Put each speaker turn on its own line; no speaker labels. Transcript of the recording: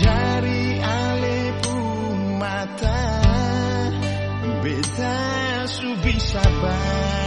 dari alepku mata beta su sabar.